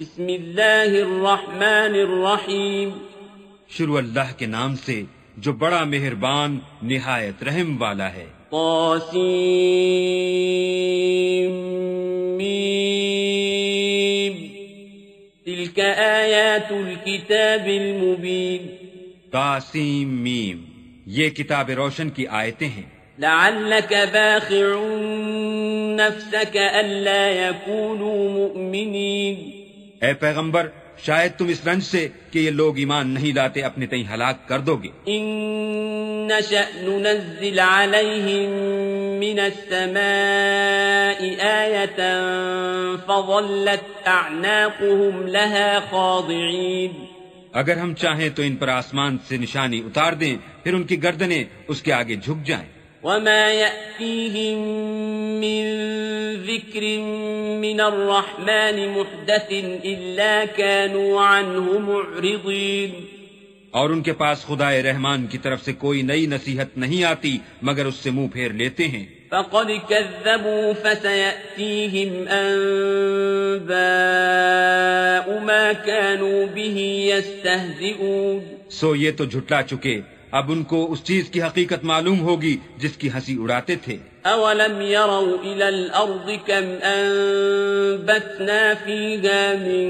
بسم اللہ الرحمن الرحیم۔ شروع اللہ کے نام سے جو بڑا مہربان نہایت رحم والا ہے۔ میم۔ تلك آیات الكتاب المبین۔ تاسیم میم۔ یہ کتاب روشن کی آیتیں ہیں۔ لعلك باخع نفسك ألا يكونوا مؤمنين اے پیغمبر شاید تم اس رنج سے کہ یہ لوگ ایمان نہیں لاتے اپنے تئیں ہلاک کر دو گے۔ نشأ ننزل عليهم من السماء آية فظلت أعناقهم لها خاضعين۔ اگر ہم چاہیں تو ان پر آسمان سے نشانی اتار دیں پھر ان کی گردنیں اس کے آگے جھک جائیں۔ وما يأتيهم من ذكر من الرحمن محدث إلا كانوا عنه معرضين اور ان کے پاس خدا رحمان کی طرف سے کوئی نئی نصیحت نہیں آتی مگر اس سے منہ پھیر لیتے ہیں۔ فقد كذبوا فسيأتيهم أنباء ما كانوا به يستهزئون سو یہ تو جھٹلا چکے۔ اب ان کو اس چیز کی حقیقت معلوم ہوگی جس کی ہنسی اڑاتے تھے۔ أولم يروا إلى الأرض كم أنبتنا فيها من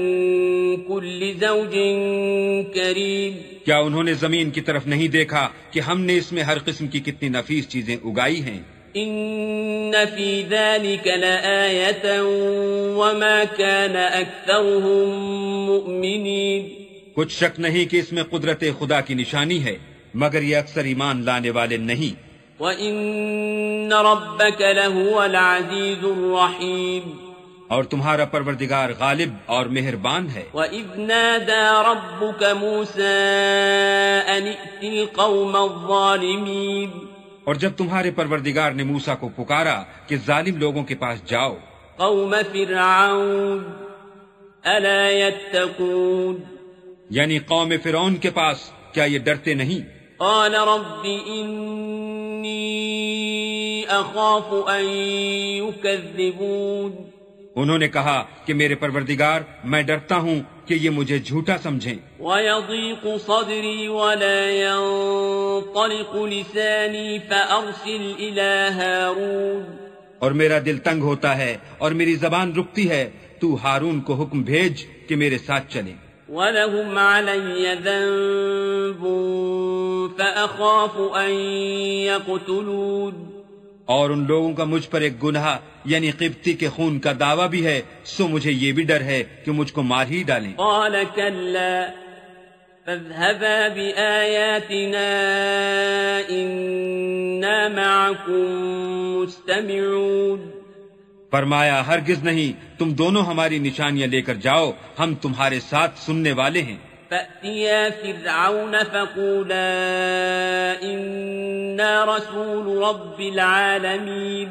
كل زوج كريم۔ کیا انہوں نے زمین کی طرف نہیں دیکھا کہ ہم نے اس میں ہر قسم کی کتنی نفیس چیزیں اگائی ہیں؟ إن في ذلك لآية وما كان أكثرهم مؤمنين۔ کچھ شک نہیں کہ اس میں قدرت خدا کی نشانی ہے۔ مگر یہ اکثر ایمان لانے والے نہیں۔ وَإِنَّ رَبَّكَ لَهُوَ الْعَزِيزُ الرَّحِيمُ۔ اور تمہارا پروردگار غالب اور مہربان ہے۔ وَإِذْ نَادَى رَبُّكَ مُوسَىٰ أَنِ ائْتِ الْقَوْمَ الظَّالِمِينَ۔ اور جب تمہارے پروردگار نے موسا کو پکارا کہ ظالم لوگوں کے پاس جاؤ۔ قَوْمَ فِرْعَوْنَ أَلَا يَتَّقُونَ۔ یعنی قوم فرعون کے پاس کیا یہ ڈرتے نہیں؟ قال رب إني أخاف أن يكذبون. انہوں نے کہا کہ میرے پروردگار میں ڈرتا ہوں کہ یہ مجھے جھوٹا سمجھیں۔ ويضيق صدري ولا ينطلق لساني فأرسل إلى هارون۔ اور میرا دل تنگ ہوتا ہے اور میری زبان رکتی ہے تو ہارون کو حکم بھیج کہ میرے ساتھ چلے ولهم علي ذنب فأخاف أن يقتلون اور ان لوگوں کا مجھ پر ایک گناہ یعنی قبطی کے خون کا دعویٰ بھی ہے سو مجھے یہ بھی ڈر ہے کہ مجھ کو مار ہی ڈالیں۔ قال كلا فاذهبا بآياتنا إنا معكم مستمعون فرمایا ہرگز نہیں تم دونوں ہماری نشانیاں لے کر جاؤ ہم تمہارے ساتھ سننے والے ہیں۔ فأتيا فرعون فقولا إنا رسول رب العالمين۔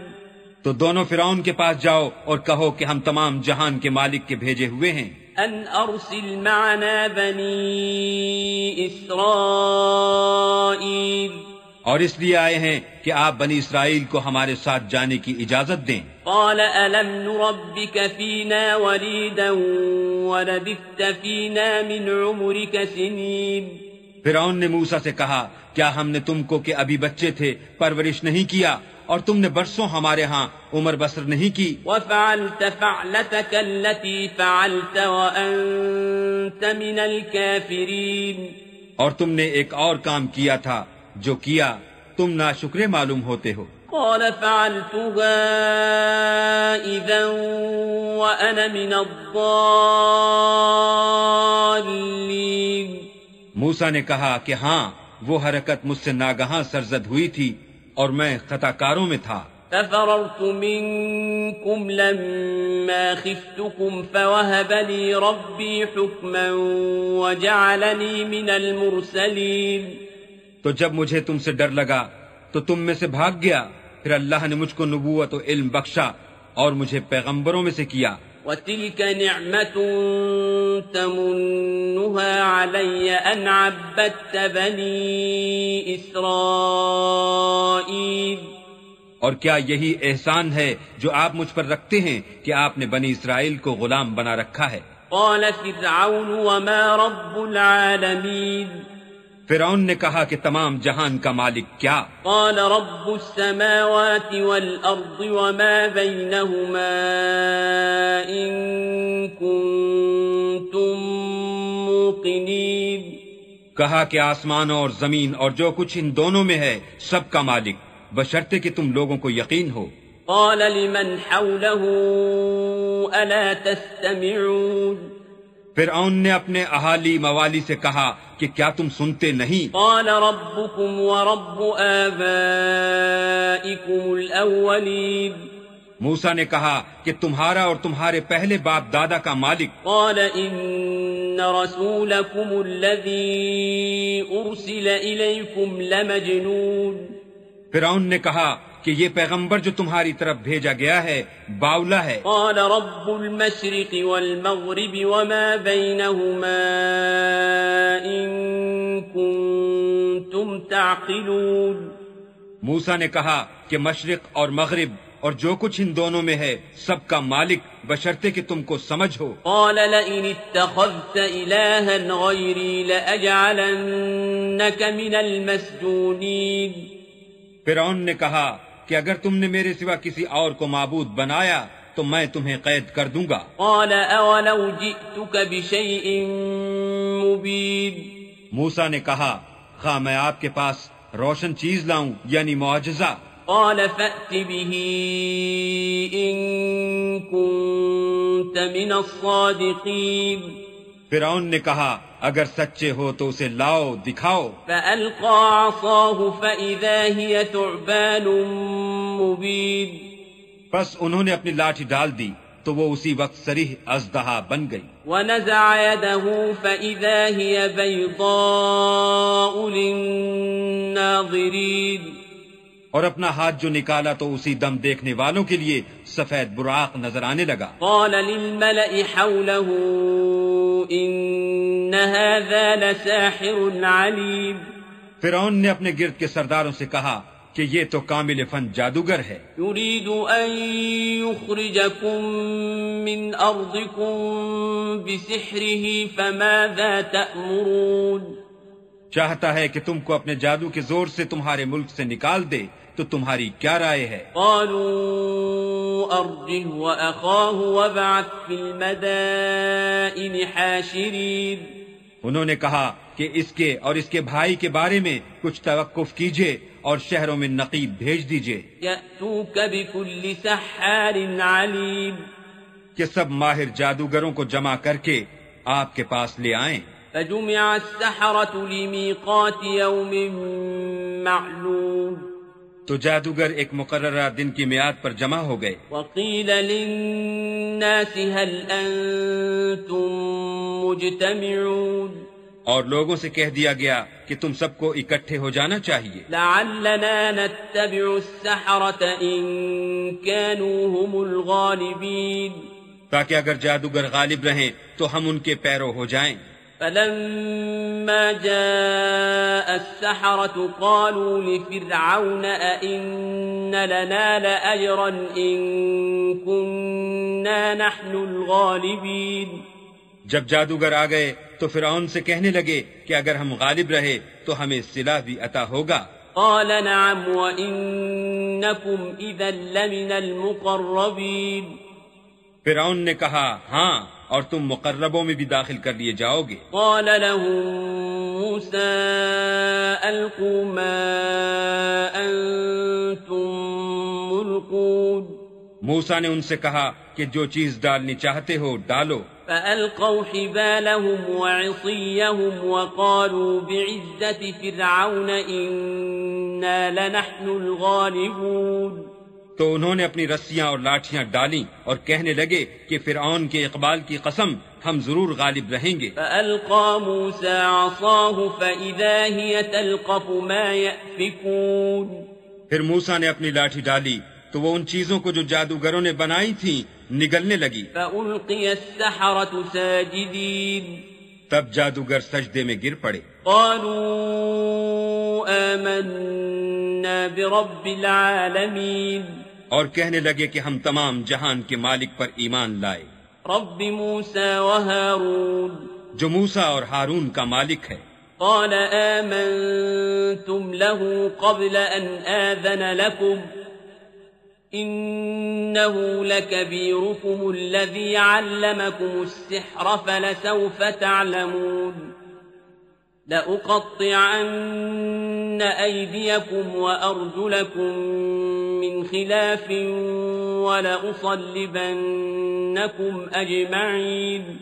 تو دونوں فرعون کے پاس جاؤ اور کہو کہ ہم تمام جہان کے مالک کے بھیجے ہوئے ہیں۔ أن أرسل معنا بني إسرائيل۔ اور اس لیے آئے ہیں کہ آپ بنی اسرائیل کو ہمارے ساتھ جانے کی اجازت دیں۔ قال ألم نربك فينا وليدا ولبثت فينا من عمرك سنين۔ فرعون نے موسا سے کہا کیا ہم نے تم کو کہ ابھی بچے تھے پرورش نہیں کیا اور تم نے برسوں ہمارے ہاں عمر بسر نہیں کی؟ وفعلت فعلتك التي فعلت وأنت من الكافرين۔ اور تم نے ایک اور کام کیا تھا جو کیا تم ناشکرے معلوم ہوتے ہو۔ قال فعلتها إذا وأنا من الضالين۔ موسا نے کہا کہ ہاں وہ حرکت مجھ سے ناگہاں سرزد ہوئی تھی اور میں خطا کاروں میں تھا۔ ففررت منكم لما خفتكم فوهب لي ربي حكما وجعلني من المرسلين۔ تو جب مجھے تم سے ڈر لگا تو تم میں سے بھاگ گیا۔ پھر اللہ نے مجھ کو نبوت و علم بخشا اور مجھے پیغمبروں میں سے کیا۔ وتلك نعمة تمنها علي أن عبدت بني إسرائيل۔ اور کیا یہی احسان ہے جو آپ مجھ پر رکھتے ہیں کہ آپ نے بنی اسرائیل کو غلام بنا رکھا ہے؟ قال فرعون وما رب العالمين۔ فرعون نے کہا کہ تمام جہان کا مالک کیا؟ قال رب السماوات والأرض وما بينهما إن كنتم موقنين. کہا کہ آسمان اور زمین اور جو کچھ ان دونوں میں ہے سب کا مالک بشرطے کہ تم لوگوں کو یقین ہو۔ قال لمن حوله ألا تستمعون؟ فرعون نے اپنے اہالی موالی سے کہا کہ کیا تم سنتے نہیں؟ قال ربكم ورب آبائكم الأولين. موسا نے کہا کہ تمہارا اور تمہارے پہلے باپ دادا کا مالک۔ قال إن رسولكم الذي أرسل إليكم لمجنون. فرعون نے کہا کہ یہ پیغمبر جو تمہاری طرف بھیجا گیا ہے باولا ہے۔ قال رب المشرق والمغرب وما بينهما إن كنتم تعقلون۔ موسا نے کہا کہ مشرق اور مغرب اور جو کچھ ان دونوں میں ہے سب کا مالک بشرطے کہ تم کو سمجھ ہو۔ قال لئن اتخذت إلها غيري لأجعلنك من المسجونين فرعون نے کہا کہ اگر تم نے میرے سوا کسی اور کو معبود بنایا تو میں تمہیں قید کر دوں گا۔ قال أولو جئتك بشيء مبين۔ موسا نے کہا خواہ میں آپ کے پاس روشن چیز لاؤں یعنی معجزہ۔ قال فأت به إن كنت من الصادقين فرعون نے کہا اگر سچے ہو تو اسے لاؤ دکھاؤ۔ فألقى عصاه فإذا هي ثعبان مبين۔ بس انہوں نے اپنی لاٹھی ڈال دی تو وہ اسی وقت سریح ازدہا بن گئی۔ ونزع يده فإذا هي بيضاء للناظرين۔ اور اپنا ہاتھ جو نکالا تو اسی دم دیکھنے والوں کے لیے سفید براق نظر آنے لگا۔ قال للملأ حوله إن هذا لساحر عليم۔ فرعون نے اپنے گرد کے سرداروں سے کہا کہ یہ تو کامل فن جادوگر ہے۔ يريد أن يخرجكم من أرضكم بسحره فماذا تأمرون؟ چاہتا ہے کہ تم کو اپنے جادو کے زور سے تمہارے ملک سے نکال دے۔ تو تمہاری کیا رائے ہے؟ قالوا أرجه وأخاه وابعث في المدائن حاشرين. انہوں نے کہا کہ اس کے اور اس کے بھائی کے بارے میں کچھ توقف کیجیے اور شہروں میں نقیب بھیج دیجیے۔ يأتوك بكل سحار عليم. کہ سب ماہر جادوگروں کو جمع کر کے آپ کے پاس لے آئیں۔ فجمع السحرة لميقات يوم معلوم. تو جادوگر ایک مقررہ دن کی میعاد پر جمع ہو گئے۔ وقيل للناس هل أنتم مجتمعون؟ اور لوگوں سے کہہ دیا گیا کہ تم سب کو اکٹھے ہو جانا چاہیے۔ لعلنا نتبع السحرة إن كانوا هم الغالبين تاکہ اگر جادوگر غالب رہیں تو ہم ان کے پیرو ہو جائیں۔ فلما جاء السحرة قالوا لفرعون أئن لنا لأجرا إن كنا نحن الغالبين جب جادوگر آ گئے تو فرعون سے کہنے لگے کہ اگر ہم غالب رہے تو ہمیں صلح بھی عطا ہوگا۔ قال نعم وإنكم إذا لمن المقربين فرعون نے کہا ہاں اور تم مقربوں میں بھی داخل کر لیے جاؤ گے۔ قال لهم موسى ألقوا ما أنتم ملقون۔ موسا نے ان سے کہا کہ جو چیز ڈالنی چاہتے ہو ڈالو۔ فألقوا حبالهم وعصيهم وقالوا بعزة فرعون إنا لنحن الغالبون۔ تو انہوں نے اپنی رسیاں اور لاٹھیاں ڈالیں اور کہنے لگے کہ فرعون کے اقبال کی قسم ہم ضرور غالب رہیں گے۔ فألقى موسى عصاه فإذا هي تلقف ما يأفكون۔ پھر موسا نے اپنی لاٹھی ڈالی تو وہ ان چیزوں کو جو جادوگروں نے بنائی تھیں نگلنے لگی۔ فألقي السحرة ساجدين۔ تب جادوگر سجدے میں گر پڑے۔ قالوا آمنا برب العالمين۔ اور کہنے لگے کہ ہم تمام جہان کے مالک پر ایمان لائے۔ رب موسى وهارون جو موسا اور ہارون کا مالک ہے۔ قال آمنتم له قبل أن آذن لكم۔ إنه لكبيركم الذي علمكم السحر فلسوف تعلمون۔ لأقطعن أيديكم وأرجلكم من خلاف ولأصلبنكم أجمعين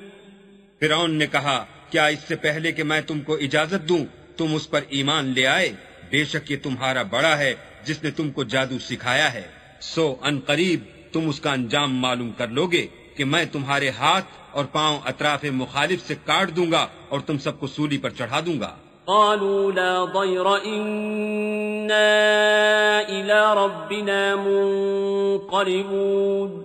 فرعون نے کہا، کیا اس سے پہلے کہ میں تم کو اجازت دوں، تم اس پر ایمان لے آئے؟ بے شک یہ تمہارا بڑا ہے، جس نے تم کو جادو سکھایا ہے۔ سو ان قریب، تم اس کا انجام معلوم کر لوگے۔ کہ میں تمہارے ہاتھ اور پاؤں اطراف مخالف سے کاٹ دوں گا اور تم سب کو سولی پر چڑھا دوں گا۔ قالوا لا ضير إنا إلى ربنا منقلبون۔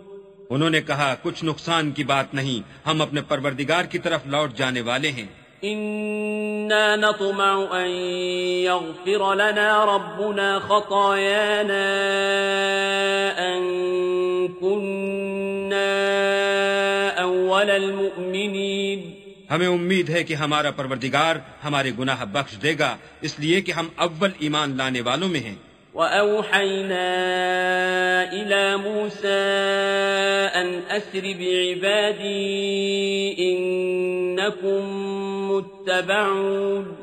انہوں نے کہا کچھ نقصان کی بات نہیں ہم اپنے پروردگار کی طرف لوٹ جانے والے ہیں۔ إنا نطمع أن يغفر لنا ربنا خطايانا أن كنا أول المؤمنين۔ ہمیں امید ہے کہ ہمارا پروردگار ہمارے گناہ بخش دے گا، اس لیے کہ ہم اول ایمان لانے والوں میں ہیں۔ وأوحينا إلى موسى أن أسر بعبادي إنكم متبعون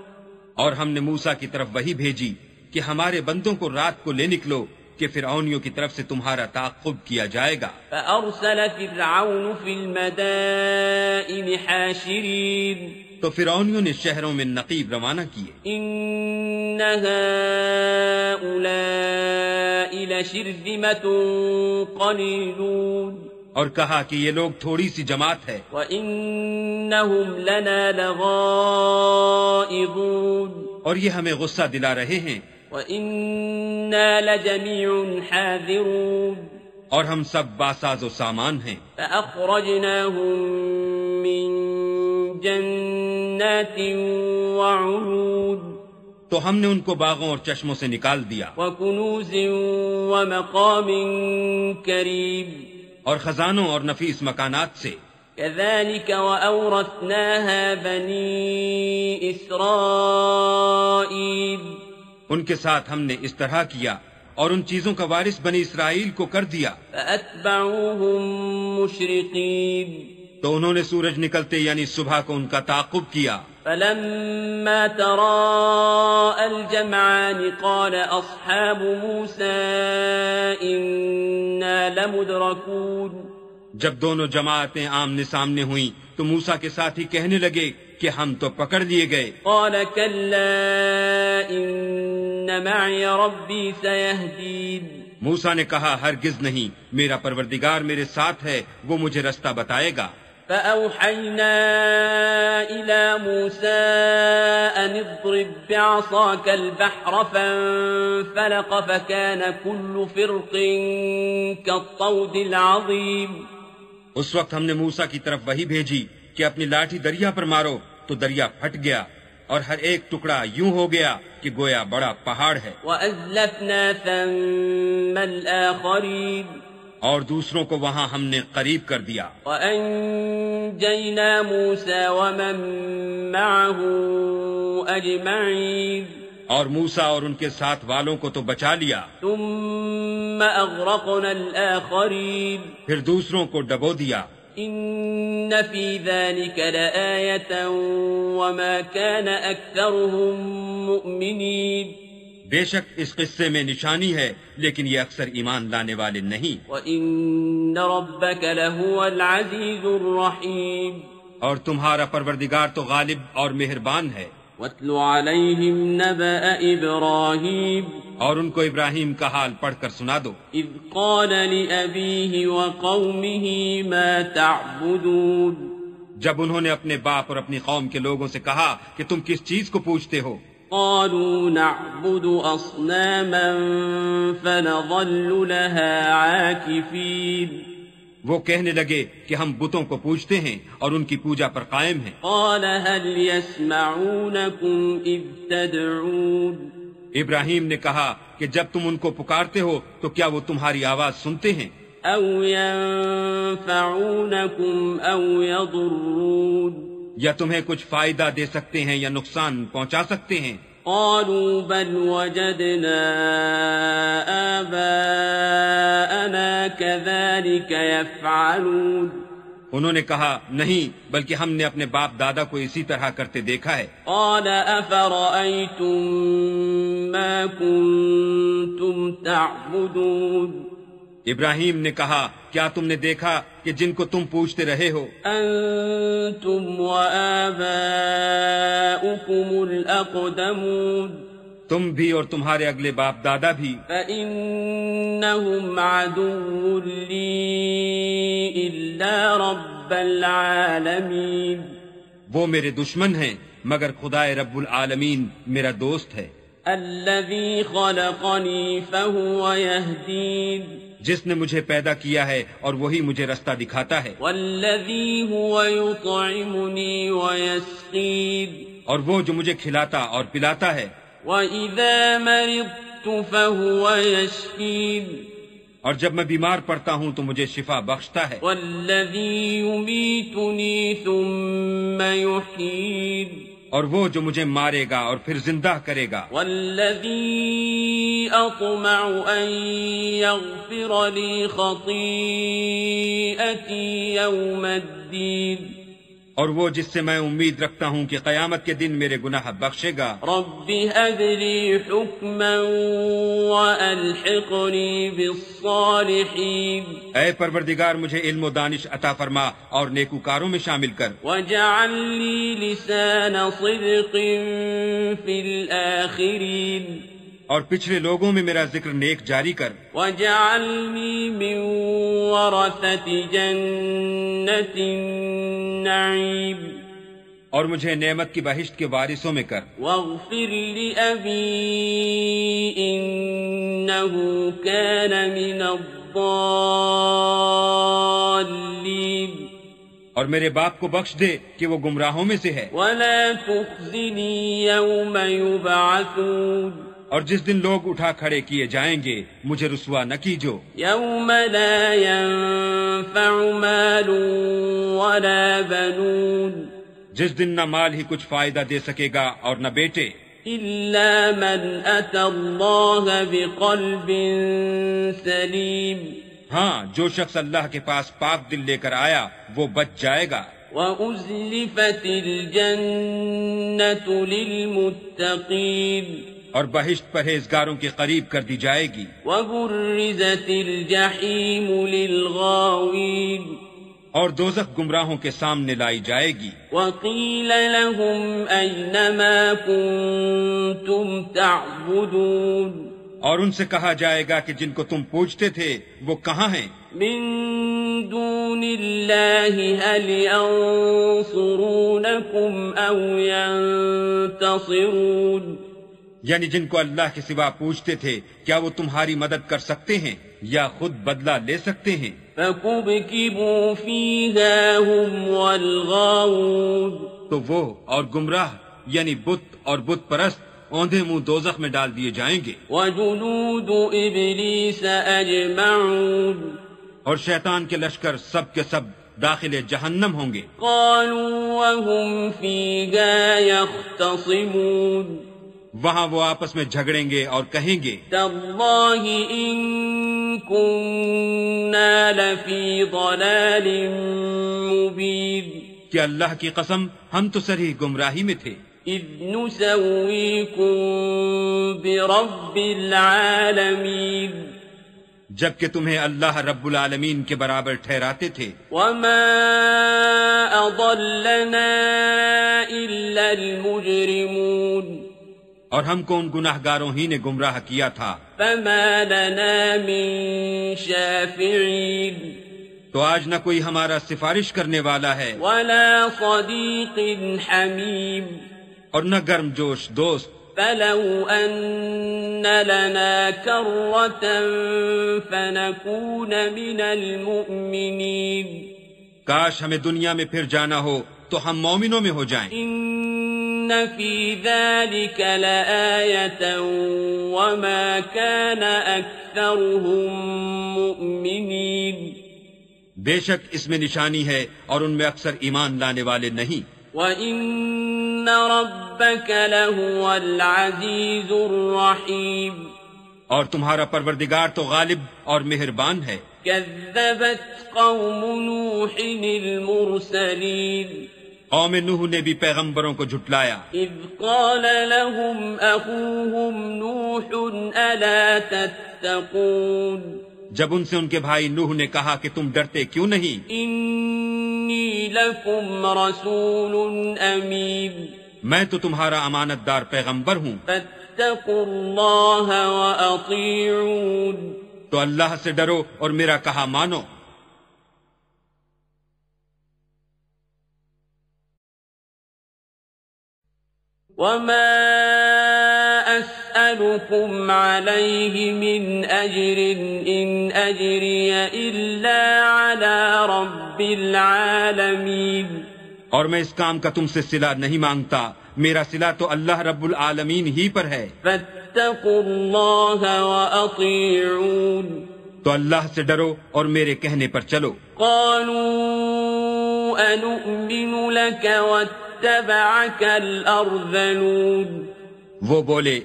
اور ہم نے موسا کی طرف وہی بھیجی کہ ہمارے بندوں کو رات کو لے نکلو کہ فرعونیوں کی طرف سے تمہارا تعقب کیا جائے گا۔ فأرسل فرعون في المدائن حاشرين تو فرعونیوں نے شہروں میں نقیب روانہ کیے۔ قليلون اور کہا کہ یہ لوگ تھوڑی سی جماعت ہے۔ وإنهم لنا لغائظون اور یہ ہمیں غصہ دلا رہے ہیں۔ وإنا لجميع حاذرون اور ہم سب باساز و سامان ہیں۔ فأخرجناهم من جنات وعيون. تو ہم نے ان کو باغوں اور چشموں سے نکال دیا وكنوز ومقام كريم. اور خزانوں اور نفیس مکانات سے كذلك وأورثناها بني إسرائيل. ان کے ساتھ ہم نے اس طرح کیا اور ان چیزوں کا وارث بنی اسرائیل کو کر دیا فأتبعوهم مشرقين. تو انہوں نے سورج نکلتے یعنی صبح کو ان کا تعاقب کیا۔ فلما تراءى الجمعان قال أصحاب موسى إنا لمدركون۔ جب دونوں جماعتیں آمنے سامنے ہوئیں تو موسا کے ساتھ ہی کہنے لگے کہ ہم تو پکڑ لیے گئے۔ قال كلا إن معي ربي سيهدين۔ موسا نے کہا ہرگز نہیں میرا پروردگار میرے ساتھ ہے وہ مجھے رستہ بتائے گا۔ فأوحينا إلى موسى أن اضرب بعصاك البحر فانفلق فكان كل فرق كالطود العظيم اس وقت ہم نے موسا کی طرف وہی بھیجی کہ اپنی لاٹھی دریا پر مارو تو دریا پھٹ گیا اور ہر ایک ٹکڑا یوں ہو گیا کہ گویا بڑا پہاڑ ہے۔ وأزلفنا ثم الآخرين اور دوسروں کو وہاں ہم نے قریب کر دیا۔ وأنجينا موسى ومن معه أجمعين۔ اور موسا اور ان کے ساتھ والوں کو تو بچا لیا۔ ثم أغرقنا الآخرين۔ پھر دوسروں کو ڈبو دیا۔ إن في ذلك لآية وما كان أكثرهم مؤمنين۔ بے شک اس قصے میں نشانی ہے لیکن یہ اکثر ایمان لانے والے نہیں۔ وإن ربك لهو العزيز الرحيم۔ اور تمہارا پروردگار تو غالب اور مہربان ہے۔ واتل عليهم نبأ إبراهيم۔ اور ان کو ابراہیم کا حال پڑھ کر سنا دو۔ إذ قال لأبيه وقومه ما تعبدون۔ جب انہوں نے اپنے باپ اور اپنی قوم کے لوگوں سے کہا کہ تم کس چیز کو پوچھتے ہو قالوا نعبد أصناما فنظل لها عاكفين. وہ کہنے لگے کہ ہم بتوں کو پوجتے ہیں اور ان کی پوجا پر قائم ہیں۔ قال هل يسمعونكم إذ تدعون؟ ابراہیم نے کہا کہ جب تم ان کو پکارتے ہو تو کیا وہ تمہاری آواز سنتے ہیں؟ أو ينفعونكم أو يضرون۔ یا تمہیں کچھ فائدہ دے سکتے ہیں یا نقصان پہنچا سکتے ہیں؟ قالوا بل وجدنا آباءنا كذلك يفعلون. انہوں نے کہا نہیں بلکہ ہم نے اپنے باپ دادا کو اسی طرح کرتے دیکھا ہے۔ قال أفرأيتم ما كنتم تعبدون؟ ابراہیم نے کہا کیا تم نے دیکھا کہ جن کو تم پوچھتے رہے ہو؟ وآباؤكم الأقدمون تم بھی اور تمہارے اگلے باپ دادا بھی۔ فإنهم عدو لي إلا رب العالمين۔ وہ میرے دشمن ہیں مگر خدا رب العالمین میرا دوست ہے۔ الذي خلقني فهو يهدين۔ جس نے مجھے پیدا کیا ہے اور وہی مجھے رستہ دکھاتا ہے۔ والذي هو يطعمني ويسقين اور وہ جو مجھے کھلاتا اور پلاتا ہے۔ وإذا مرضت فهو اور جب میں بیمار پڑتا ہوں تو مجھے شفا بخشتا ہے۔ والذي يميتني ثم اور وہ جو مجھے مارے گا اور پھر زندہ کرے گا۔ والذي أطمع أن يغفر لي خطيئتي يوم الدين. اور وہ جس سے میں امید رکھتا ہوں کہ قیامت کے دن میرے گناہ بخشے گا۔ رب هب لي حكما وألحقني بالصالحين. اے پروردگار مجھے علم و دانش عطا فرما اور نیکوکاروں میں شامل کر۔ واجعل لي لسان صدق في الآخرين. اور پچھلے لوگوں میں میرا ذکر نیک جاری کر۔ واجعلني من ورثة جنة النعيم اور مجھے نعمت کی بہشت کے وارثوں میں کر۔ واغفر لأبي إنه كان من الضالين اور میرے باپ کو بخش دے کہ وہ گمراہوں میں سے ہے۔ ولا تخزني يوم يبعثون اور جس دن لوگ اٹھا کھڑے کیے جائیں گے مجھے رسوا نہ کیجو۔ يوم لا ينفع مال ولا بنون۔ جس دن نہ مال ہی کچھ فائدہ دے سکے گا اور نہ بیٹے۔ إلا من أتى الله بقلب سليم ہاں جو شخص اللہ کے پاس پاک دل لے کر آیا وہ بچ جائے گا۔ وأزلفت الجنة للمتقين۔ اور بہشت پرہیزگاروں کے قریب کر دی جائے گی۔ وبرزت الجحيم للغاوين اور دوزخ گمراہوں کے سامنے لائی جائے گی۔ وقيل لهم أين ما كنتم تعبدون۔ اور ان سے کہا جائے گا کہ جن کو تم پوچھتے تھے وہ کہاں ہیں؟ من دون الله هل ينصرونكم أو ينتصرون یعنی جن کو اللہ کے سوا پوچھتے تھے کیا وہ تمہاری مدد کر سکتے ہیں یا خود بدلہ لے سکتے ہیں؟ تو وہ اور گمراہ یعنی بت اور بت پرست اوندے منہ دوزخ میں ڈال دیے جائیں گے۔ وجنود إبليس أجمعون۔ اور شیطان کے لشکر سب کے سب داخل جہنم ہوں گے۔ قالوا وهم فيها يختصمون۔ وہاں وہ آپس میں جھگڑیں گے اور کہیں گے كنا لفي ضلال کہ اللہ کی قسم ہم تو سری گمراہی میں تھے۔ إذ نسويكم برب العالمين جبکہ تمہیں اللہ رب العالمین کے برابر ٹھہراتے تھے۔ وما أضلنا إلا المجرمون۔ اور ہم کو ان گناہ گاروں ہی نے گمراہ کیا تھا۔ فما لنا من تو آج نہ کوئی ہمارا سفارش کرنے والا ہے۔ ولا صديق حميم۔ اور نہ گرم جوش دوست۔ فلو أن لنا فنكون من کاش ہمیں دنیا میں پھر جانا ہو تو ہم مومنوں میں ہو جائیں۔ إن إن في ذلك لآية وما كان أكثرهم مؤمنين بے شک اس میں نشانی ہے اور ان میں اکثر ایمان لانے والے نہیں۔ وَإِنَّ رَبَّكَ لَهُوَ الْعَزِيزُ الرَّحِيمُ اور تمہارا پروردگار تو غالب اور مہربان ہے۔ كذبت قوم نوح المرسلين قوم نوح نے بھی پیغمبروں کو جھٹلایا۔ إذ قال لهم أخوهم نوح ألا تتقون؟ جب ان سے ان کے بھائی نوح نے کہا کہ تم ڈرتے کیوں نہیں؟ إني لكم رسول أمين میں تو تمہارا امانت دار پیغمبر ہوں۔ فاتقوا الله وأطيعون تو اللہ سے ڈرو اور میرا کہا مانو۔ وما أسألكم عليه من أجر إن أجري إلا على رب العالمين اور میں اس کام کا تم سے صلہ نہیں مانگتا۔ میرا صلہ تو اللہ رب العالمین ہی پر ہے۔ فاتقوا الله وأطيعون تو اللہ سے ڈرو اور میرے کہنے پر چلو۔ قالوا أنؤمن لك واتبعك الأرذلون. وہ بولے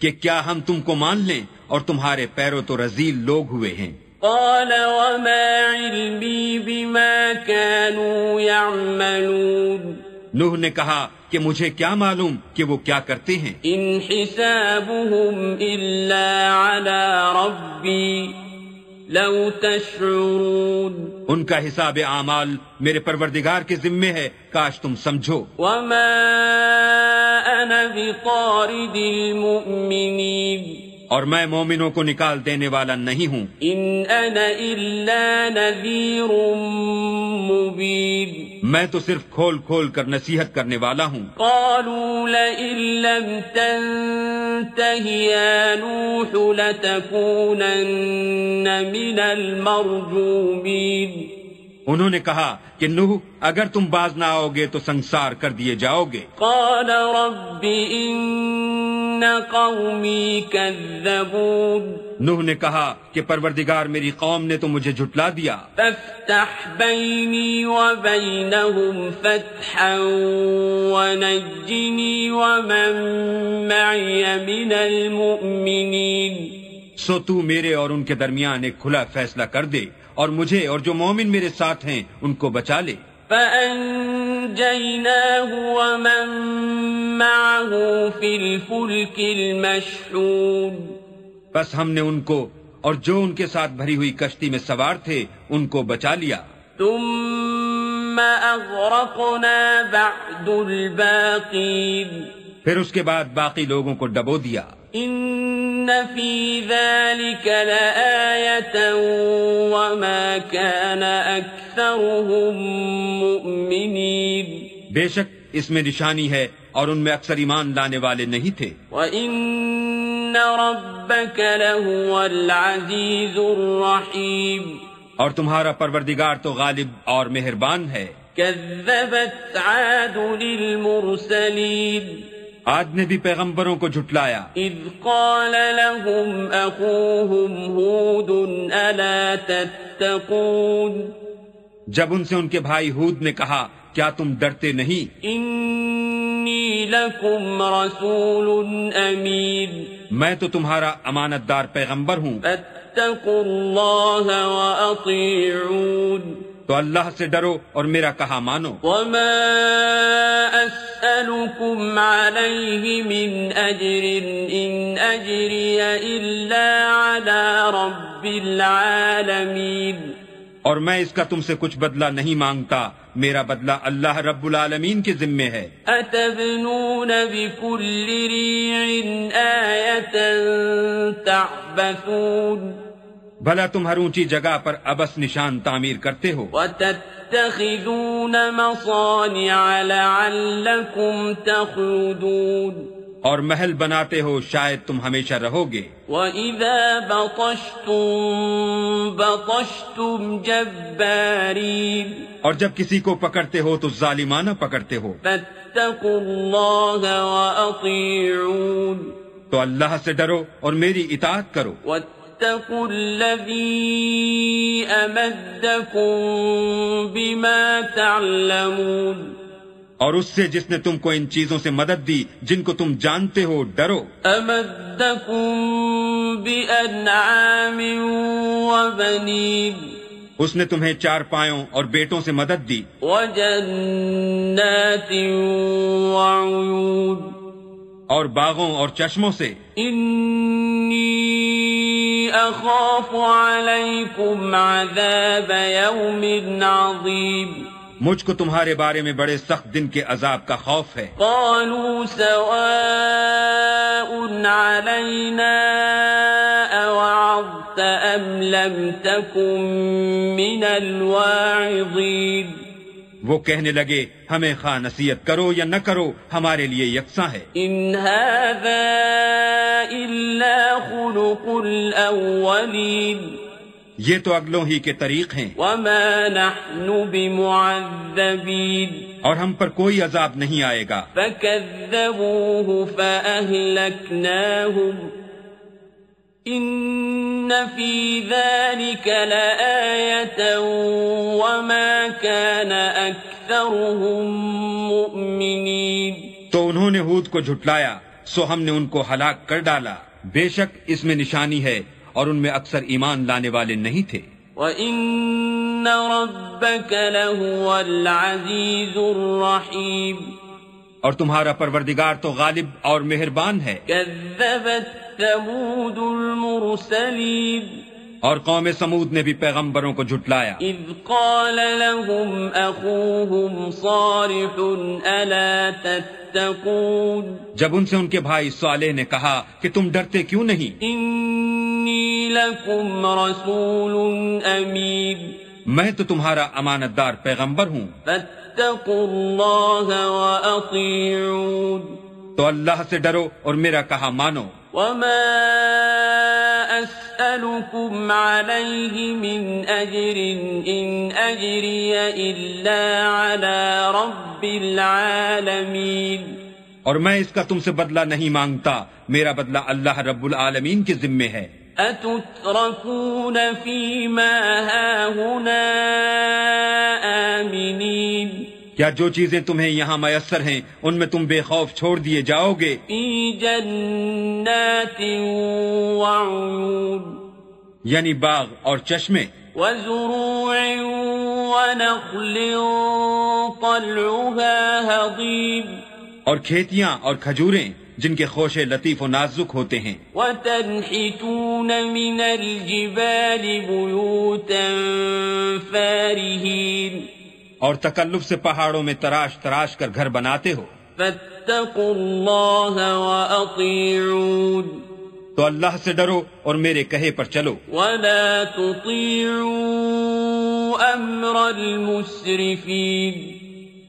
کہ کیا ہم تم کو مان لیں اور تمہارے پیروں تو رزیل لوگ ہوئے ہیں؟ قال وما علمي بما كانوا يعملون. نوح نے کہا کہ مجھے کیا معلوم کہ وہ کیا کرتے ہیں؟ إن حسابهم إلا على ربي. لو تشعرون. ان کا حساب اعمال میرے پروردگار کے ذمے ہے کاش تم سمجھو۔ وما أنا بطارد المؤمنين. اور میں مومنوں کو نکال دینے والا نہیں ہوں۔ إن أنا إلا نذير مبين. میں تو صرف کھول کھول کر نصیحت کرنے والا ہوں۔ قالوا لئن لم تنتهي يا نوح لتكونن من المرجومين انہوں نے کہا کہ نوح اگر تم باز نہ آؤ گے تو سنسار کر دیے جاؤ گے قال رب قومي كذبون نوح نے کہا کہ پروردگار میری قوم نے تو مجھے جھٹلا دیا۔ فافتح بيني وبينهم فتحا ونجني ومن معي من المؤمنين سو تو میرے اور ان کے درمیان ایک کھلا فیصلہ کر دے اور مجھے اور جو مومن میرے ساتھ ہیں ان کو بچا لے۔ فأنجيناه ومن معه في الفلك المشحون۔ بس ہم نے ان کو اور جو ان کے ساتھ بھری ہوئی کشتی میں سوار تھے ان کو بچا لیا۔ ثم أغرقنا بعد الباقين۔ پھر اس کے بعد باقی لوگوں کو ڈبو دیا۔ إن في ذلك لآية وما كان أكثرهم مؤمنين۔ بے شک اس میں نشانی ہے اور ان میں اکثر ایمان لانے والے نہیں تھے۔ وَإِنَّ رَبَّكَ لَهُوَ الْعَزِيزُ الرَّحِيمُ۔ اور تمہارا پروردگار تو غالب اور مہربان ہے۔ كذبت عاد للمرسلين۔ آج نے بھی پیغمبروں کو جھٹلایا۔ إذ قال لهم أخوهم هود ألا تتقون؟ جب ان سے ان کے بھائی ہود نے کہا کیا تم ڈرتے نہیں؟ إني لكم رسول أمين میں تو تمہارا امانت دار پیغمبر ہوں۔ فاتقوا الله وأطيعون تو اللہ سے ڈرو اور میرا کہا مانو۔ وما أسألكم عليه من أجر إن أجري إلا على رب العالمين۔ اور میں اس کا تم سے کچھ بدلہ نہیں مانگتا میرا بدلہ اللہ رب العالمین کے ذمے ہے۔ أتبنون بكل ريع آية تعبثون۔ بھلا تم ہر اونچی جگہ پر ابس نشان تعمیر کرتے ہو۔ وتتخذون مصانع لعلكم تخلدون اور محل بناتے ہو شاید تم ہمیشہ رہو گے وَإِذَا بَطَشْتُم بَطَشْتُمْ جَبَّارِينَ۔ اور جب کسی کو پکڑتے ہو تو ظالمانہ پکڑتے ہو۔ فَاتَّقُوا اللَّهَ وَأَطِيعُونَ۔ تو اللہ سے ڈرو اور میری اطاعت کرو۔ وَاتَّقُوا الَّذِي أَمَدَّكُم بِمَا تَعْلَمُونَ. اور اس سے جس نے تم کو ان چیزوں سے مدد دی جن کو تم جانتے ہو ڈرو۔ أَمَدَّكُم بِأَنْعَامٍ وَبَنِينَ. اس نے تمہیں چار پایوں اور بیٹوں سے مدد دی۔ وَجَنَّاتٍ وَعُيُونَ. اور باغوں اور چشموں سے۔ إِنِّي أَخَافُ عَلَيْكُمْ عَذَابَ يَوْمٍ عَظِيمٍ. مجھ کو تمہارے بارے میں بڑے سخت دن کے عذاب کا خوف ہے۔ قالوا سواء علينا أوعظت أم لم تكن من الواعظين. وہ کہنے لگے ہمیں خواہ نصیحت کرو یا نہ کرو ہمارے لیے یکساں ہے۔ إن هذا إلا خلق الأولين یہ تو اگلوں ہی کے طریق ہیں۔ وما نحن بمعذبين اور ہم پر کوئی عذاب نہیں آئے گا۔ فكذبوه فأهلكناهم إن في ذلك لآية وما كان أكثرهم مؤمنين تو انہوں نے ہود کو جھٹلایا سو ہم نے ان کو ہلاک کر ڈالا۔ بے شک اس میں نشانی ہے اور ان میں اکثر ایمان لانے والے نہیں تھے۔ وَإِنَّ رَبَّكَ لَهُوَ الْعَزِيزُ الرَّحِيمُ اور تمہارا پروردگار تو غالب اور مہربان ہے۔ كذبت ثمود المرسلين اور قوم سمود نے بھی پیغمبروں کو جھٹلایا۔ إذ قال لهم أخوهم صالح ألا تتقون جب ان سے ان کے بھائی صالح نے کہا کہ تم ڈرتے کیوں نہیں؟ إني لكم رسول أمين میں تو تمہارا امانت دار پیغمبر ہوں۔ فاتقوا الله وأطيعون تو اللہ سے ڈرو اور میرا کہا مانو۔ وما أسألكم عليه من أجر إن أجري إلا على رب العالمين اور میں اس کا تم سے بدلہ نہیں مانگتا میرا بدلہ اللہ رب العالمین کے ذمے ہے۔ أتتركون فيما هاهنا آمنين؟ کیا جو چیزیں تمہیں یہاں میسر ہیں ان میں تم بے خوف چھوڑ دیے جاؤ گے۔ جنات وعيون یعنی باغ اور چشمے۔ وزروع ونخل طلعها اور کھیتیاں اور کھجوریں جن کے خوشے لطیف و نازک ہوتے ہیں۔ وتنحتون من الجبال بيوتا فارهين اور تکلف سے پہاڑوں میں تراش تراش کر گھر بناتے ہو۔ فاتقوا الله وأطيعون تو اللہ سے ڈرو اور میرے کہے پر چلو۔ ولا تطيعوا أمر المسرفين۔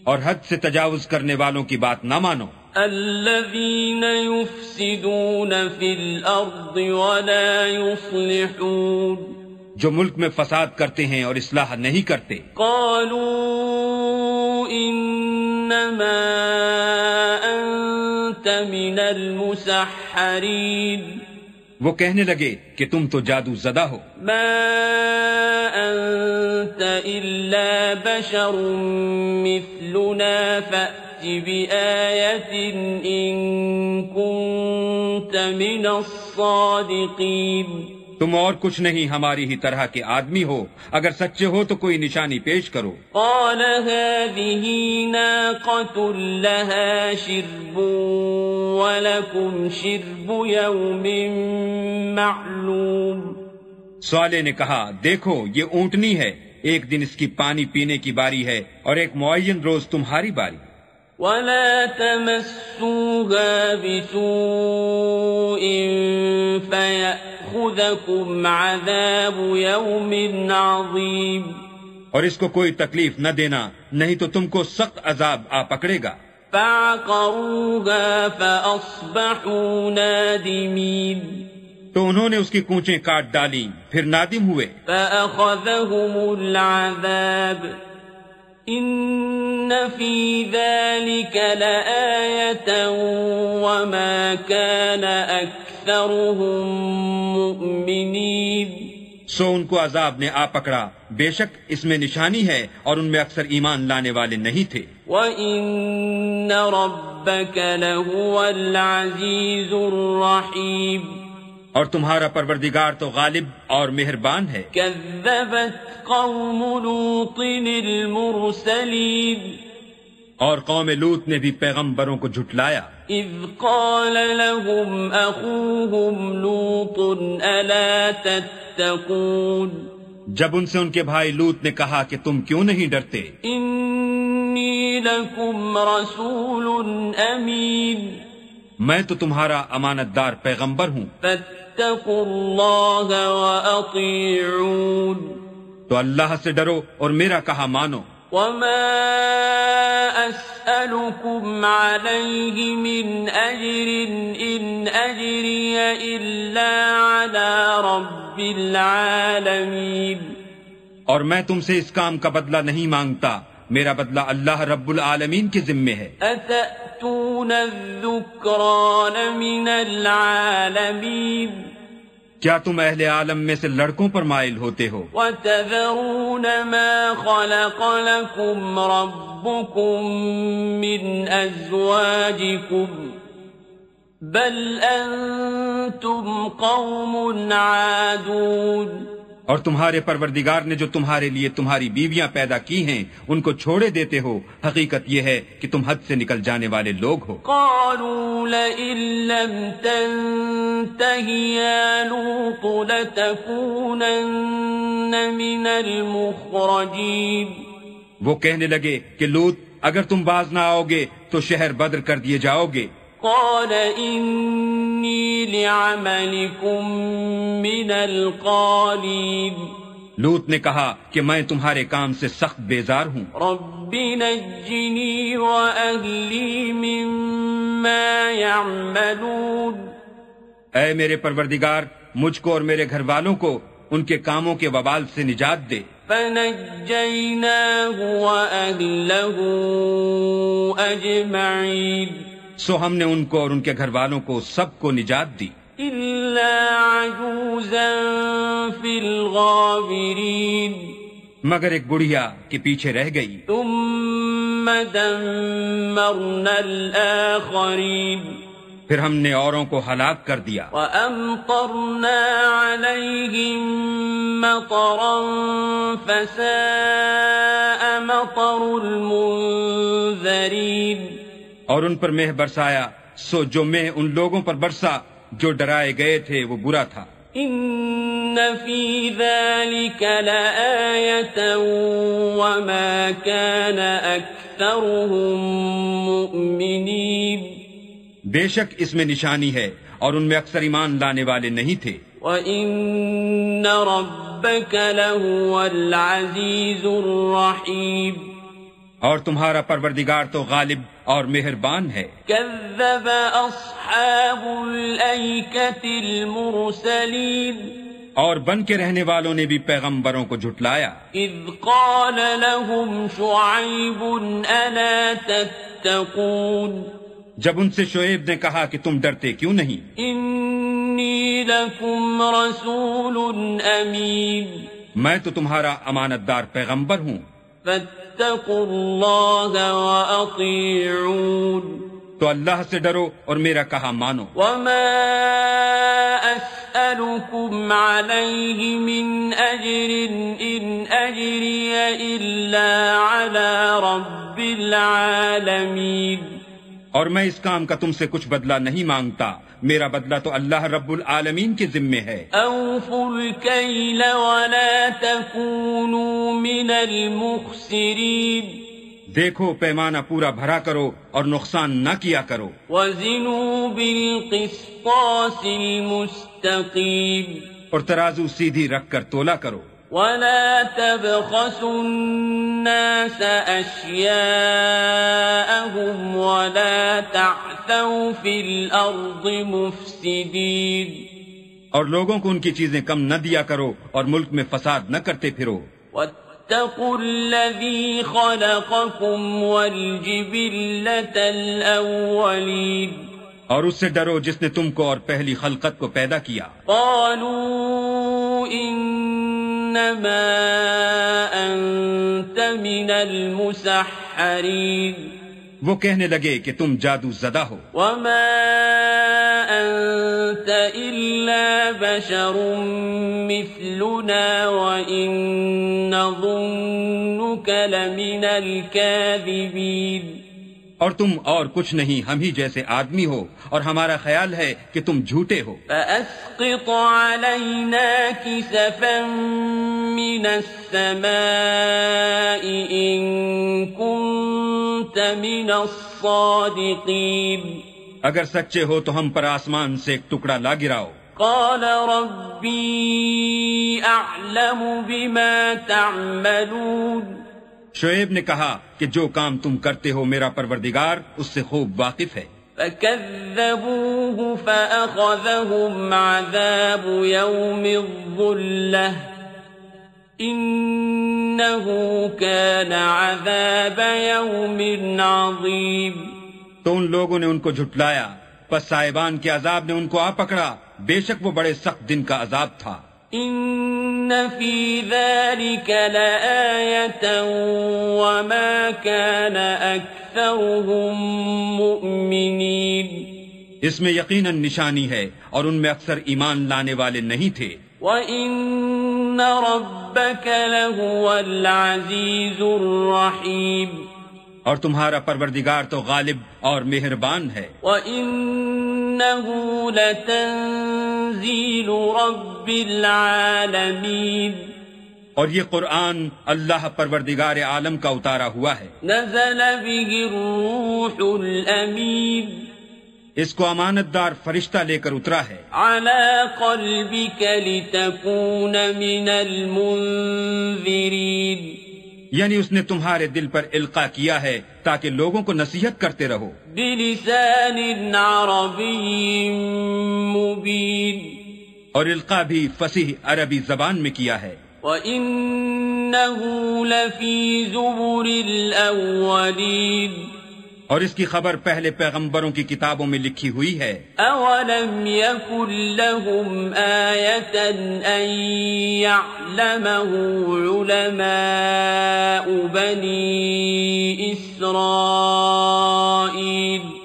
اور حد سے تجاوز کرنے والوں کی بات نہ مانو۔ الذين يفسدون في الأرض ولا يصلحون۔ جو ملک میں فساد کرتے ہیں اور اصلاح نہیں کرتے۔ قالوا إنما أنت من المسحرين۔ وہ کہنے لگے کہ تم تو جادو زدہ ہو۔ ما أنت إلا بشر مثلنا فأت بآية إن كنت من الصادقين۔ تم اور کچھ نہیں ہماری ہی طرح کے آدمی ہو۔ اگر سچے ہو تو کوئی نشانی پیش کرو۔ قال هذه ناقة لها شرب ولكم شرب يوم معلوم۔ سوالے نے کہا دیکھو یہ اونٹنی ہے۔ ایک دن اس کی پانی پینے کی باری ہے اور ایک معین روز تمہاری باری۔ ولا تمسوها بسوء فيأخذكم عذاب يوم عظيم اور اس کو کوئی تکلیف نہ دینا نہیں تو تم کو سخت عذاب آ پکڑے گا۔ فعقروها فأصبحوا نادمين تو انہوں نے اس کی کوچیں کاٹ ڈالی پھر نادم ہوئے۔ فأخذهم العذاب۔ إن في ذلك لآية وما كان أكثرهم مؤمنين سو ان کو عذاب نے آ پکڑا۔ بے شک اس میں نشانی ہے اور ان میں اکثر ایمان لانے والے نہیں تھے۔ وَإِنَّ رَبَّكَ لَهُوَ الْعَزِيزُ الرَّحِيمُ۔ اور تمہارا پروردگار تو غالب اور مہربان ہے۔ كذبت قوم لوط المرسلين۔ اور قوم لوت نے بھی پیغمبروں کو جھٹلایا۔ إذ قال لهم أخوهم لوط ألا تتقون؟ جب ان سے ان کے بھائی لوت نے کہا کہ تم کیوں نہیں ڈرتے؟ إني لكم رسول أمين میں تو تمہارا امانت دار پیغمبر ہوں۔ فاتقوا الله وأطيعون تو اللہ سے ڈرو اور میرا کہا مانو۔ وما أسألكم عليه من أجر إن أجري إلا على رب العالمين اور میں تم سے اس کام کا بدلہ نہیں مانگتا۔ میرا بدلہ اللہ رب العالمین کے ذمے ہے۔ أتأتون الذكران من العالمين کیا تم اہل عالم میں سے لڑکوں پر مائل ہوتے ہو؟ وتذرون ما خلق لكم ربكم من أزواجكم بل أنتم قوم عادون اور تمہارے پروردگار نے جو تمہارے لیے تمہاری بیویاں پیدا کی ہیں ان کو چھوڑے دیتے ہو۔ حقیقت یہ ہے کہ تم حد سے نکل جانے والے لوگ ہو۔ قالوا لئن لم تنته يا لوط لتكونن من المخرجين۔ وہ کہنے لگے کہ لوت اگر تم باز نہ آؤ گے تو شہر بدر کر دیے جاؤ گے قال إني لعملكم من القالين. لوت نے کہا کہ میں تمہارے کام سے سخت بیزار ہوں۔ رب نجني وأهلي مما يعملون. اے میرے پروردگار مجھ کو اور میرے گھر والوں کو ان کے کاموں کے وبال سے نجات دے۔ فنجيناه وأهله أجمعين سو ہم نے ان کو اور ان کے گھر والوں کو سب کو نجات دی۔ في الغابرين۔ مگر ایک بڑھیا کے پیچھے رہ گئی۔ ثم دمرنا الآخرين۔ پھر ہم نے اوروں کو ہلاک کر دیا۔ وأمطرنا عليهم مطرا فساء مطر المنذرين۔ اور ان پر مہ برسایا سو جو مہ ان لوگوں پر برسا جو ڈرائے گئے تھے وہ برا تھا۔ إن في ذلك لآية وما كان أكثرهم مؤمنين۔ بے شک اس میں نشانی ہے اور ان میں اکثر ایمان لانے والے نہیں تھے۔ وَإِنَّ رَبَّكَ لَهُوَ الْعَزِيزُ الرَّحِيمُ۔ اور تمہارا پروردگار تو غالب اور مہربان ہے۔ كذب أصحاب الأيكة المرسلين۔ اور بن کے رہنے والوں نے بھی پیغمبروں کو جھٹلایا۔ إذ قال لهم شعيب ألا تتقون۔ جب ان سے شعیب نے کہا کہ تم ڈرتے کیوں نہیں؟ إني لكم رسول أمين۔ میں تو تمہارا امانت دار پیغمبر ہوں۔ فاتقوا الله وأطيعون. تو اللہ سے ڈرو اور میرا کہا مانو۔ وما أسألكم عليه من أجر إن أجري إلا على رب العالمين. اور میں اس کام کا تم سے کچھ بدلہ نہیں مانگتا۔ میرا بدلہ تو اللہ رب العالمین کے ذمے ہے۔ أوفوا الكيل ولا تكونوا من المخسرين دیکھو پیمانہ پورا بھرا کرو اور نقصان نہ کیا کرو۔ وزنوا بالقسطاس المستقيم اور ترازو سیدھی رکھ کر تولا کرو۔ ولا تبخسوا الناس أشياءهم ولا تعثوا في الأرض مفسدين اور لوگوں کو ان کی چیزیں کم نہ دیا کرو اور ملک میں فساد نہ کرتے پھرو۔ واتقوا الذي خلقكم والجبلة الأولين اور اس سے ڈرو جس نے تم کو اور پہلی خلقت کو پیدا کیا۔ قالوا إنما أنت من المسحرين۔ وہ کہنے لگے کہ تم جادو زدہ ہو۔ وما أنت إلا بشر مثلنا وإن نظنك لمن الكاذبين۔ اور تم اور کچھ نہیں ہم ہی جیسے آدمی ہو اور ہمارا خیال ہے کہ تم جھوٹے ہو۔ فأسقط علينا كسفا من السماء إن كنت من الصادقين۔ اگر سچے ہو تو ہم پر آسمان سے ایک ٹکڑا لا گراؤ۔ قال ربي أعلم بما تعملون۔ شعیب نے کہا کہ جو کام تم کرتے ہو میرا پروردگار اس سے خوب واقف ہے۔ فكذبوه فأخذهم عذاب يوم الظلة إنه كان عذاب يوم عظيم۔ تو ان لوگوں نے ان کو جھٹلایا پس صاحبان کے عذاب نے ان کو آ پکڑا۔ بے شک وہ بڑے سخت دن کا عذاب تھا۔ إن في ذلك لآية وما كان أكثرهم مؤمنين اس میں یقیناً نشانی ہے اور ان میں اکثر ایمان لانے والے نہیں تھے۔ وَإِنَّ رَبَّكَ لَهُوَ الْعَزِيزُ الرَّحِيمُ اور تمہارا پروردگار تو غالب اور مہربان ہے۔ وَإِنَّهُ لَتَنزِيلُ رَبِّ اور یہ قرآن اللہ پروردگار عالم کا اتارا ہوا ہے۔ نزل به الروح الأمين اس کو امانت دار فرشتہ لے کر اترا ہے۔ على قلبك لتكون من المنذرين یعنی اس نے تمہارے دل پر القا کیا ہے تاکہ لوگوں کو نصیحت کرتے رہو۔ بلسان عربي مبين اور القا بھی فصیح عربی زبان میں کیا ہے۔ وإنه لفي زبر الأولين۔ اور اس کی خبر پہلے پیغمبروں کی کتابوں میں لکھی ہوئی ہے۔ أولم يكن لهم آية أن يعلمه علماء بني إسرائيل۔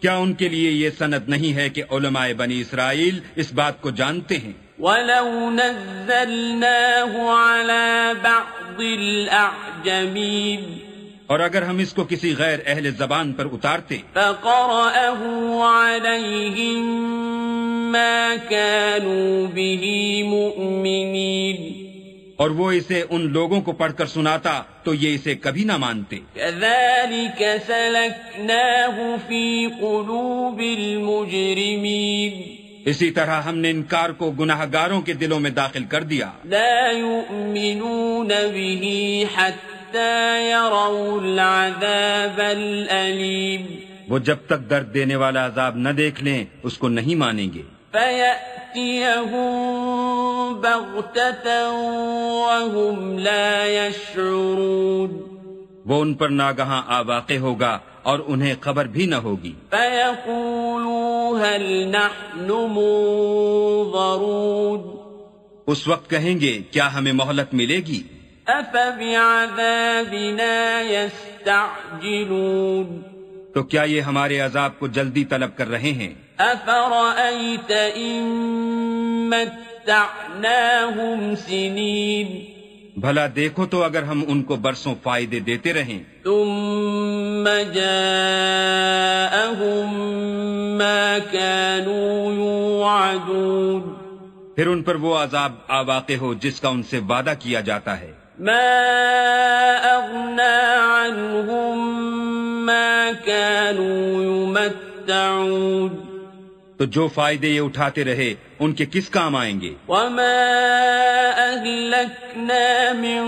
کیا ان کے لیے یہ سند نہیں ہے کہ علماء بنی اسرائیل اس بات کو جانتے ہیں؟ ولو نزلناه على بعض الأعجمين اور اگر ہم اس کو کسی غیر اہل زبان پر اتارتے۔ فقرأه عليهم ما كانوا به مؤمنين اور وہ اسے ان لوگوں کو پڑھ کر سناتا تو یہ اسے کبھی نہ مانتے۔ كذلك سلكناه في قلوب المجرمين. اسی طرح ہم نے انکار کو گناہ گاروں کے دلوں میں داخل کر دیا۔ لا يؤمنون به حتى يروا العذاب الأليم. وہ جب تک درد دینے والا عذاب نہ دیکھ لیں اس کو نہیں مانیں گے۔ بغتة وهم لا يشعرون وہ ان پر ناگہاں آ واقع ہوگا اور انہیں خبر بھی نہ ہوگی۔ فيقولوا هل نحن منظرون اس وقت کہیں گے کیا ہمیں مہلت ملے گی؟ أفبعذابنا يستعجلون تو کیا یہ ہمارے عذاب کو جلدی طلب کر رہے ہیں؟ أفرأيت إن متعناهم سنين؟ بھلا دیکھو تو اگر ہم ان کو برسوں فائدے دیتے رہیں۔ ثم جاءهم ما كانوا يوعدون۔ پھر ان پر وہ عذاب آ واقع ہو جس کا ان سے وعدہ کیا جاتا ہے۔ ما أغنى عنهم ما كانوا يمتعون۔ تو جو فائدے یہ اٹھاتے رہے ان کے کس کام آئیں گے؟ وما أهلكنا من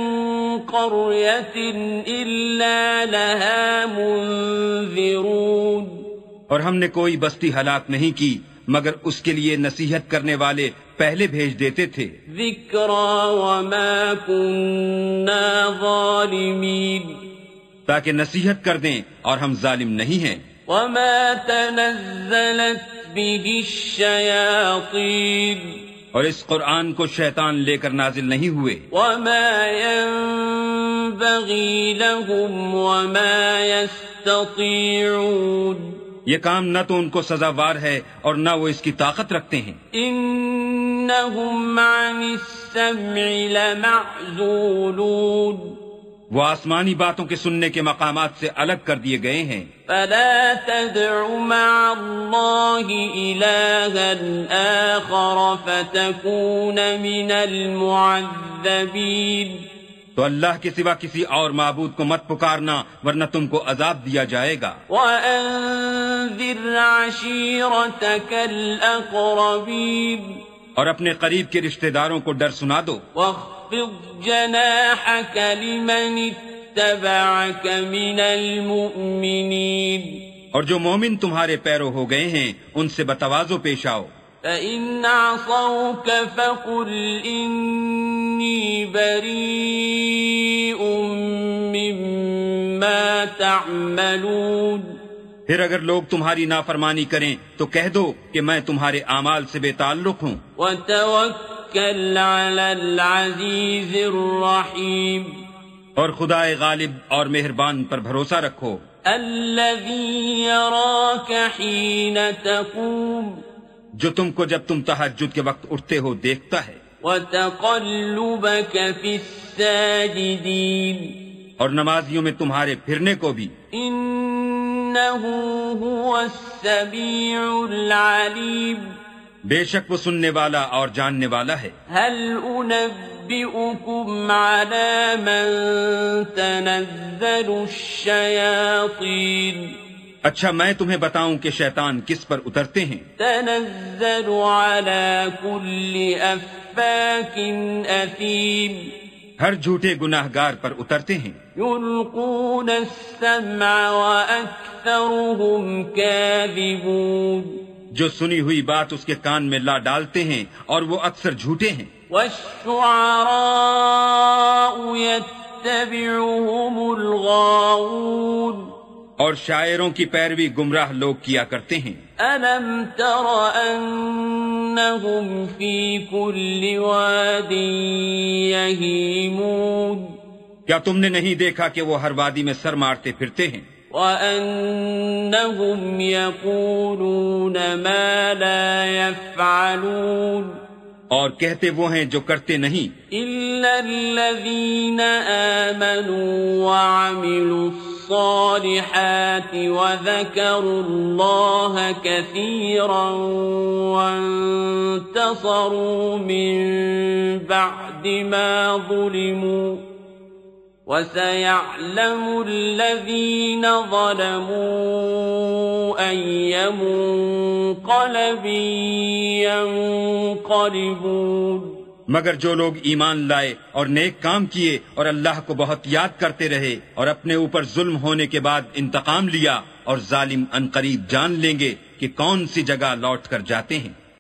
قرية إلا لها منذرون اور ہم نے کوئی بستی ہلاک نہیں کی مگر اس کے لیے نصیحت کرنے والے پہلے بھیج دیتے تھے۔ ذكرى وما كنا ظالمين تاکہ نصیحت کر دیں اور ہم ظالم نہیں ہیں۔ وما تنزلت به الشياطين. اور اس قرآن کو شیطان لے کر نازل نہیں ہوئے۔ وما ينبغي لهم وما يستطيعون. یہ کام نہ تو ان کو سزاوار ہے اور نہ وہ اس کی طاقت رکھتے ہیں۔ إنهم عن السمع لمعزولون. وہ آسمانی باتوں کے سننے کے مقامات سے الگ کر دیے گئے ہیں۔ فلا تدع مع الله إلها آخر فتكون من المعذبين۔ تو اللہ کے سوا کسی اور معبود کو مت پکارنا ورنہ تم کو عذاب دیا جائے گا۔ وأنذر عشيرتك الأقربين۔ اور اپنے قریب کے رشتہ داروں کو ڈر سنا دو۔ جناحك لمن اتبعك من المؤمنين اور جو مومن تمہارے پیرو ہو گئے ہیں ان سے بتوازو پیش آؤ۔ فإن عصوك فقل إني بريء مما تعملون۔ پھر اگر لوگ تمہاری نافرمانی کریں تو کہہ دو کہ میں تمہارے اعمال سے بے تعلق ہوں۔ وتوكل على العزيز الرحيم اور خدا غالب اور مہربان پر بھروسہ رکھو۔ الذي يراك حين تقوم۔ جو تم کو جب تم تہجد کے وقت اٹھتے ہو دیکھتا ہے۔ وتقلبك في الساجدين اور نمازیوں میں تمہارے پھرنے کو بھی۔ إنه هو السميع العليم. بے شک وہ سننے والا اور جاننے والا ہے۔ هل أنبئكم على من تنزل الشياطين؟ اچھا میں تمہیں بتاؤں کہ شیطان کس پر اترتے ہیں۔ تنزل على كل أفاك أثيم. ہر جھوٹے گناہ گار پر اترتے ہیں۔ السمع وأكثرهم كاذبون۔ جو سنی ہوئی بات اس کے کان میں لا ڈالتے ہیں اور وہ اکثر جھوٹے ہیں۔ والشعراء يتبعهم الغاوون۔ اور شاعروں کی پیروی گمراہ لوگ کیا کرتے ہیں۔ ألم تر أنهم في كل واد يهيمون کیا تم نے نہیں دیکھا کہ وہ ہر وادی میں سر مارتے پھرتے ہیں؟ وأنهم يقولون ما لا يفعلون اور کہتے وہ ہیں جو کرتے نہیں۔ إلا الذين آمنوا وعملوا الصالحات وذكروا الله كثيرا وانتصروا من بعد ما ظلموا وسيعلم الذين ظلموا أي منقلب ينقلبون مگر جو لوگ ایمان لائے اور نیک کام کیے اور اللہ کو بہت یاد کرتے رہے اور اپنے اوپر ظلم ہونے کے بعد انتقام لیا اور ظالم انقریب جان لیں گے کہ کون سی جگہ لوٹ کر جاتے ہیں۔